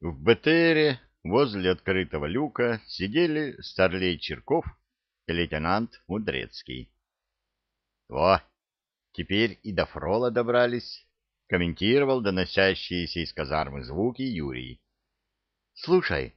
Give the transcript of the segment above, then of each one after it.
В БТРе возле открытого люка сидели старлей Черков и лейтенант Мудрецкий. — Во, теперь и до Фрола добрались, — комментировал доносящиеся из казармы звуки Юрий. — Слушай,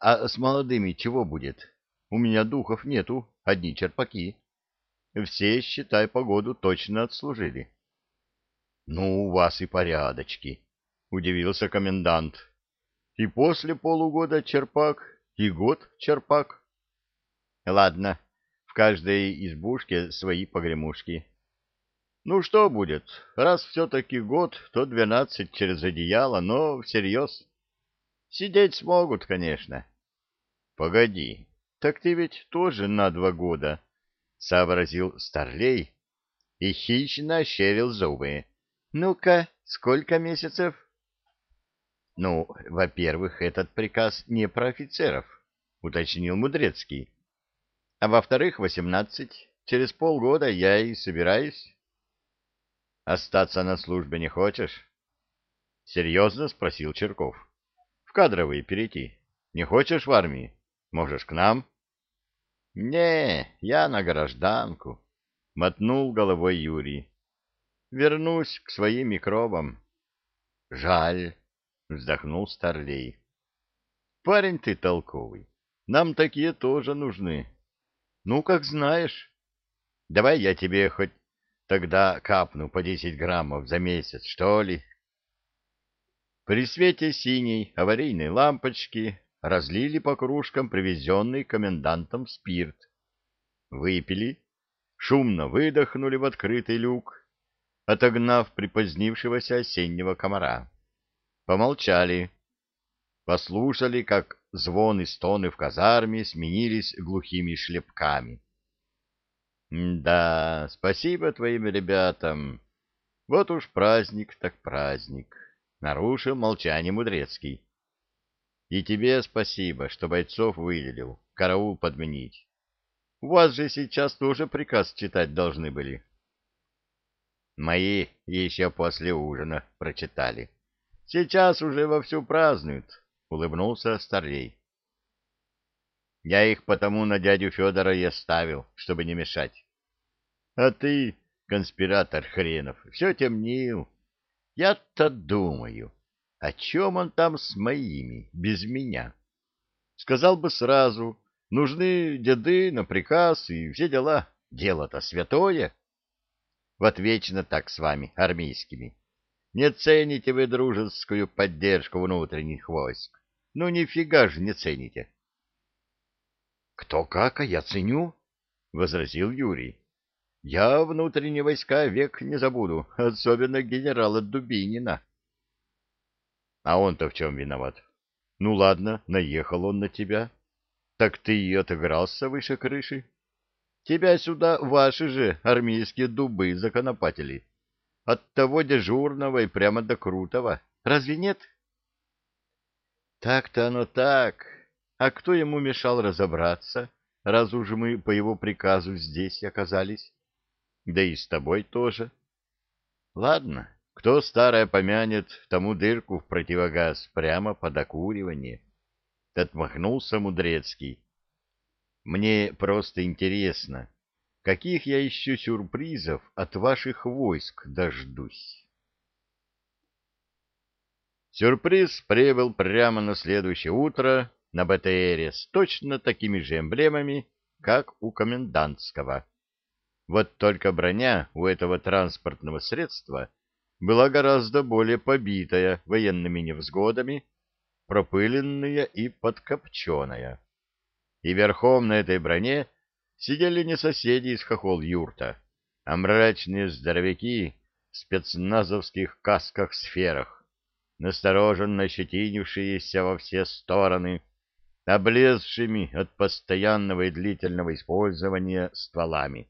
а с молодыми чего будет? У меня духов нету, одни черпаки. Все, считай, погоду точно отслужили. — Ну, у вас и порядочки, — удивился комендант. И после полугода черпак, и год черпак. Ладно, в каждой избушке свои погремушки. Ну что будет, раз все-таки год, то двенадцать через одеяло, но всерьез. Сидеть смогут, конечно. Погоди, так ты ведь тоже на два года, — сообразил Старлей и хищно ощерил зубы. Ну-ка, сколько месяцев? — Ну, во-первых, этот приказ не про офицеров, — уточнил Мудрецкий. — А во-вторых, восемнадцать. Через полгода я и собираюсь. — Остаться на службе не хочешь? — серьезно спросил Черков. — В кадровые перейти. Не хочешь в армии? Можешь к нам? — Не, я на гражданку, — мотнул головой Юрий. — Вернусь к своим микробам. — Жаль. — вздохнул Старлей. — Парень ты толковый. Нам такие тоже нужны. Ну, как знаешь. Давай я тебе хоть тогда капну по десять граммов за месяц, что ли? При свете синей аварийной лампочки разлили по кружкам привезенный комендантом спирт. Выпили, шумно выдохнули в открытый люк, отогнав припозднившегося осеннего комара. Помолчали. Послушали, как звон и стоны в казарме сменились глухими шлепками. «Да, спасибо твоим ребятам. Вот уж праздник так праздник», — нарушил молчание Мудрецкий. «И тебе спасибо, что бойцов выделил, караул подменить. У вас же сейчас тоже приказ читать должны были». «Мои еще после ужина прочитали», Сейчас уже вовсю празднуют, — улыбнулся Старлей. Я их потому на дядю Федора и оставил, чтобы не мешать. А ты, конспиратор хренов, все темнил. Я-то думаю, о чем он там с моими, без меня? Сказал бы сразу, нужны деды на приказ и все дела. Дело-то святое. Вот вечно так с вами, армейскими. Не цените вы дружескую поддержку внутренних войск. Ну, нифига же не цените. — Кто как, а я ценю, — возразил Юрий. — Я внутренние войска век не забуду, особенно генерала Дубинина. — А он-то в чем виноват? Ну, ладно, наехал он на тебя. Так ты и отыгрался выше крыши. Тебя сюда ваши же армейские дубы законопатили. — от того дежурного и прямо до крутого. Разве нет? Так-то оно так. А кто ему мешал разобраться, раз уж мы по его приказу здесь оказались? Да и с тобой тоже. Ладно, кто старое помянет, тому дырку в противогаз прямо под окуривание. Отмахнулся Мудрецкий. Мне просто интересно, каких я еще сюрпризов от ваших войск дождусь. Сюрприз прибыл прямо на следующее утро на БТРе с точно такими же эмблемами, как у комендантского. Вот только броня у этого транспортного средства была гораздо более побитая военными невзгодами, пропыленная и подкопченая. И верхом на этой броне сидели не соседи из хохол-юрта, а мрачные здоровяки в спецназовских касках-сферах, настороженно щетинившиеся во все стороны, облезшими от постоянного и длительного использования стволами.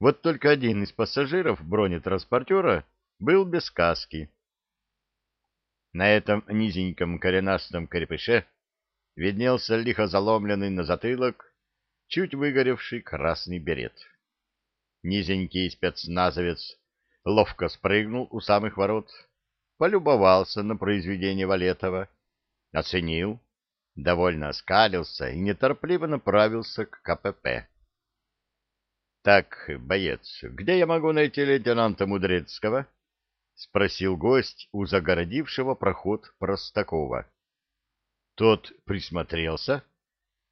Вот только один из пассажиров бронетранспортера был без каски. На этом низеньком коренастом крепыше виднелся лихо заломленный на затылок чуть выгоревший красный берет. Низенький спецназовец ловко спрыгнул у самых ворот, полюбовался на произведение Валетова Оценил, довольно оскалился и неторопливо направился к КПП. — Так, боец, где я могу найти лейтенанта Мудрецкого? — спросил гость у загородившего проход Простакова. Тот присмотрелся,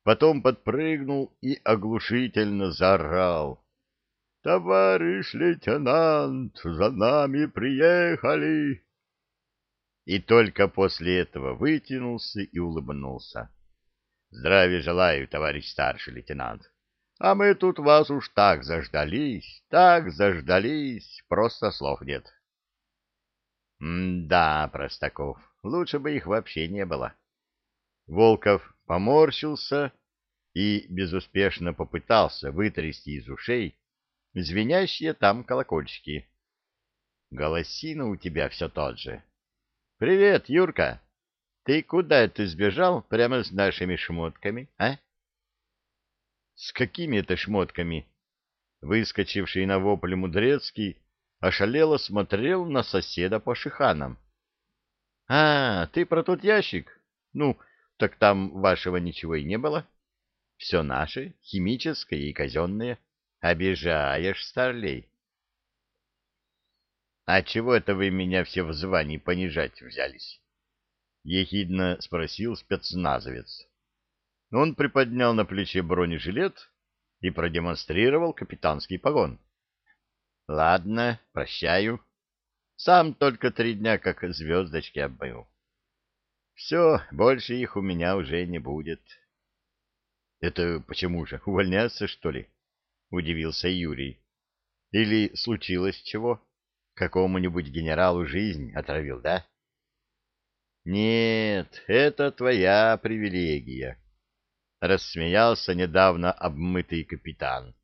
потом подпрыгнул и оглушительно заорал. — Товарищ лейтенант, за нами приехали! И только после этого вытянулся и улыбнулся. — Здравия желаю, товарищ старший лейтенант. А мы тут вас уж так заждались, так заждались, просто слов нет. — Да, Простаков, лучше бы их вообще не было. Волков поморщился и безуспешно попытался вытрясти из ушей звенящие там колокольчики. Голосина у тебя все тот же. Привет, Юрка. Ты куда это сбежал прямо с нашими шмотками, а? С какими это шмотками? Выскочивший на вопль Мудрецкий ошалело смотрел на соседа по шиханам. — А, ты про тот ящик? Ну, так там вашего ничего и не было. Все наше, химическое и казенное. — Обижаешь, старлей. — А чего это вы меня все в звании понижать взялись? — ехидно спросил спецназовец. Он приподнял на плече бронежилет и продемонстрировал капитанский погон. — Ладно, прощаю. Сам только три дня как звездочки обмыл. Все, больше их у меня уже не будет. — Это почему же, увольняться, что ли? —— удивился Юрий. — Или случилось чего? Какому-нибудь генералу жизнь отравил, да? — Нет, это твоя привилегия, — рассмеялся недавно обмытый капитан.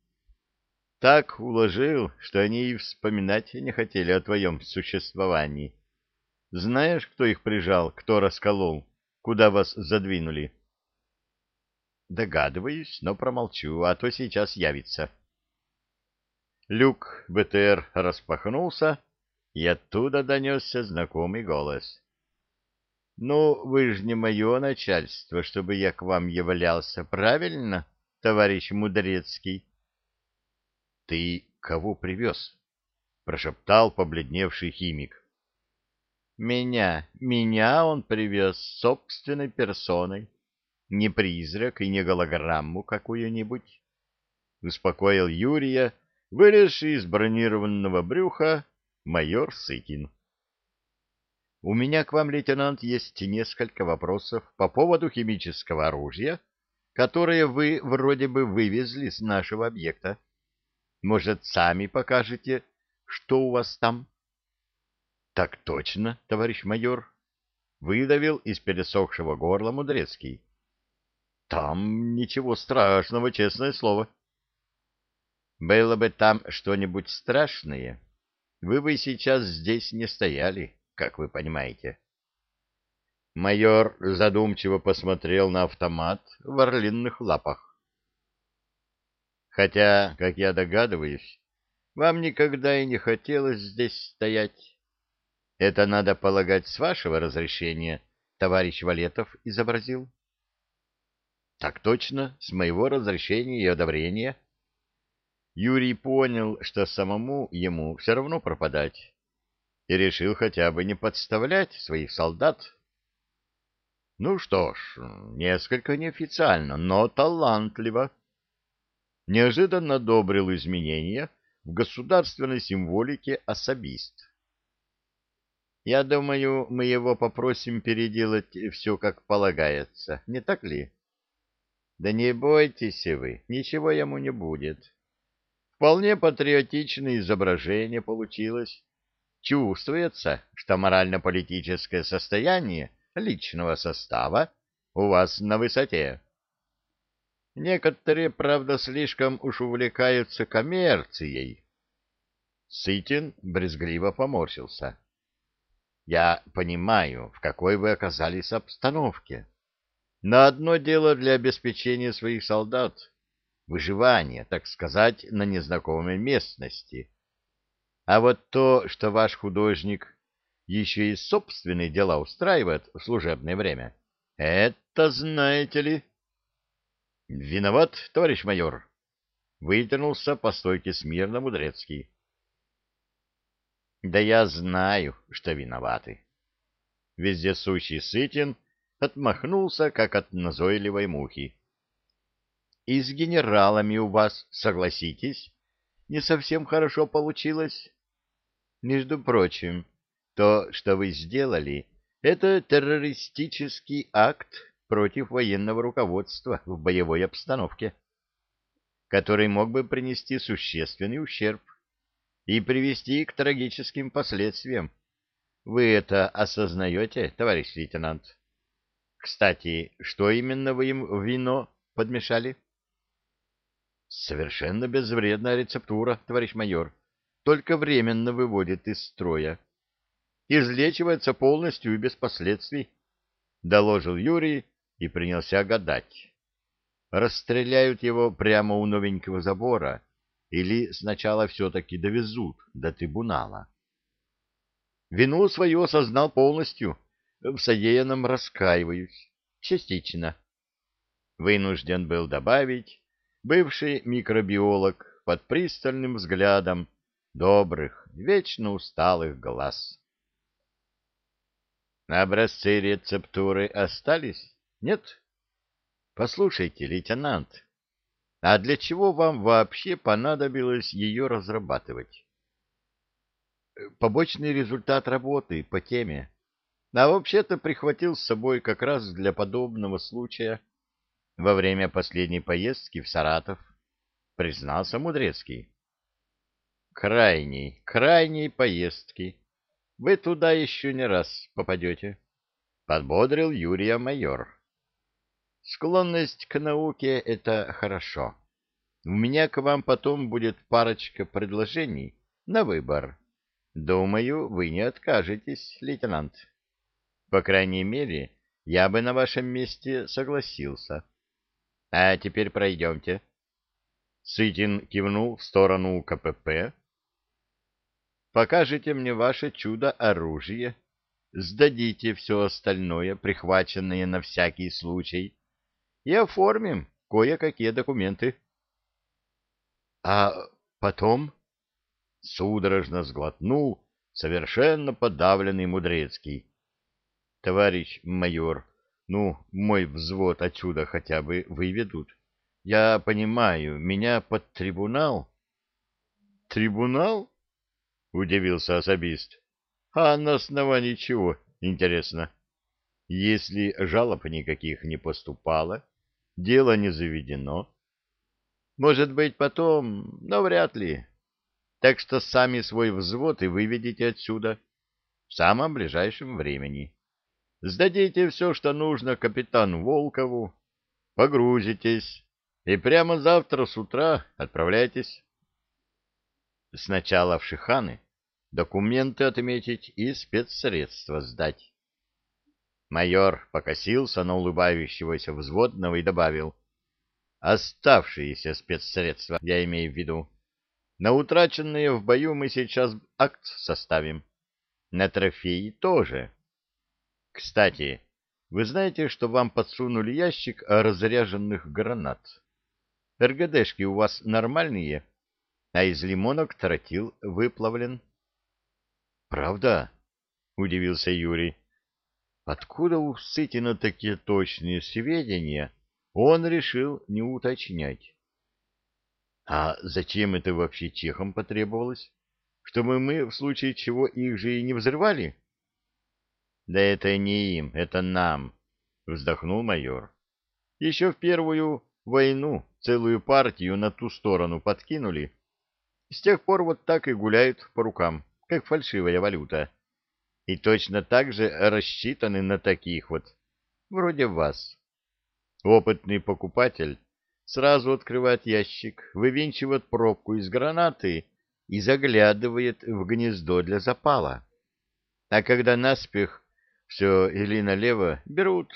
— Так уложил, что они и вспоминать не хотели о твоем существовании. Знаешь, кто их прижал, кто расколол, куда вас задвинули? — Догадываюсь, но промолчу, а то сейчас явится. Люк БТР распахнулся, и оттуда донесся знакомый голос. — Ну, вы же не мое начальство, чтобы я к вам являлся, правильно, товарищ Мудрецкий? — Ты кого привез? — прошептал побледневший химик. — Меня, меня он привез собственной персоной. Не призрак и не голограмму какую-нибудь. Успокоил Юрия, — вылезший из бронированного брюха майор Сытин. У меня к вам, лейтенант, есть несколько вопросов по поводу химического оружия, которое вы вроде бы вывезли с нашего объекта. Может, сами покажете, что у вас там? — Так точно, товарищ майор, — выдавил из пересохшего горла Мудрецкий. — Там ничего страшного, честное слово. — было бы там что-нибудь страшное, вы бы сейчас здесь не стояли, как вы понимаете. Майор задумчиво посмотрел на автомат в орлинных лапах. Хотя, как я догадываюсь, вам никогда и не хотелось здесь стоять. Это, надо полагать, с вашего разрешения товарищ Валетов изобразил? — Так точно, с моего разрешения и одобрения. — Юрий понял, что самому ему все равно пропадать, и решил хотя бы не подставлять своих солдат. Ну что ж, несколько неофициально, но талантливо. Неожиданно одобрил изменения в государственной символике особист. Я думаю, мы его попросим переделать все как полагается, не так ли? Да не бойтесь вы, ничего ему не будет. Вполне патриотичное изображение получилось. Чувствуется, что морально-политическое состояние личного состава у вас на высоте. Некоторые, правда, слишком уж увлекаются коммерцией. Сытин брезгливо поморщился. Я понимаю, в какой вы оказались обстановке. Но одно дело для обеспечения своих солдат, выживание, так сказать, на незнакомой местности. А вот то, что ваш художник еще и собственные дела устраивает в служебное время, Это знаете ли... Виноват, товарищ майор. Вытянулся по стойке смирно Мудрецкий. Да я знаю, что виноваты. Вездесущий Сытин отмахнулся, как от назойливой мухи. И с генералами у вас, согласитесь, не совсем хорошо получилось. Между прочим, то, что вы сделали, это террористический акт против военного руководства в боевой обстановке, который мог бы принести существенный ущерб и привести к трагическим последствиям. Вы это осознаете, товарищ лейтенант? Кстати, что именно вы им вино подмешали? Совершенно безвредная рецептура, товарищ майор, только временно выводит из строя. Излечивается полностью и без последствий, доложил Юрий и принялся гадать. Расстреляют его прямо у новенького забора или сначала все-таки довезут до трибунала? Вину свою осознал полностью, в содеянном раскаиваюсь, частично. Вынужден был добавить бывший микробиолог под пристальным взглядом добрых, вечно усталых глаз. Образцы рецептуры остались? Нет? Послушайте, лейтенант, а для чего вам вообще понадобилось ее разрабатывать? Побочный результат работы по теме. А вообще-то прихватил с собой как раз для подобного случая во время последней поездки в Саратов, признался Мудрецкий. Крайней, крайней поездки. Вы туда еще не раз попадете, подбодрил Юрия майор. Склонность к науке — это хорошо. У меня к вам потом будет парочка предложений на выбор. Думаю, вы не откажетесь, лейтенант. По крайней мере, я бы на вашем месте согласился. А теперь пройдемте. Сытин кивнул в сторону КПП. Покажите мне ваше чудо-оружие. Сдадите все остальное, прихваченное на всякий случай, и оформим кое-какие документы. — А потом? — судорожно сглотнул совершенно подавленный Мудрецкий. — Товарищ майор, ну, мой взвод отсюда хотя бы выведут. Я понимаю, меня под трибунал... — Трибунал? — удивился особист. — А на основании чего, интересно? Если жалоб никаких не поступало, дело не заведено. Может быть, потом, но вряд ли. Так что сами свой взвод и выведите отсюда в самом ближайшем времени. Сдадите все, что нужно капитану Волкову, погрузитесь и прямо завтра с утра отправляйтесь. Сначала в Шиханы документы отметить и спецсредства сдать. Майор покосился на улыбающегося взводного и добавил. Оставшиеся спецсредства, я имею в виду. На утраченные в бою мы сейчас акт составим. На трофеи тоже. Кстати, вы знаете, что вам подсунули ящик разряженных гранат? РГДшки у вас нормальные, а из лимонок тротил выплавлен. — Правда? — удивился Юрий. Откуда у Сытина такие точные сведения, он решил не уточнять. А зачем это вообще чехам потребовалось? Чтобы мы в случае чего их же и не взрывали? Да это не им, это нам, вздохнул майор. Еще в первую войну целую партию на ту сторону подкинули. С тех пор вот так и гуляют по рукам, как фальшивая валюта и точно так же рассчитаны на таких вот, вроде вас. Опытный покупатель сразу открывает ящик, вывинчивает пробку из гранаты и заглядывает в гнездо для запала. А когда наспех все или налево берут,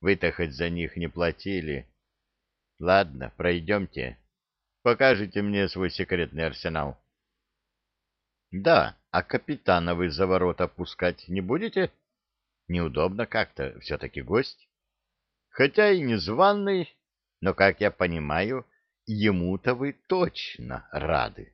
вы-то хоть за них не платили. Ладно, пройдемте. Покажите мне свой секретный арсенал. Да, а капитана вы за ворота пускать не будете? Неудобно как-то, все-таки гость. хотя и незваный, но, как я понимаю, ему-то вы точно рады.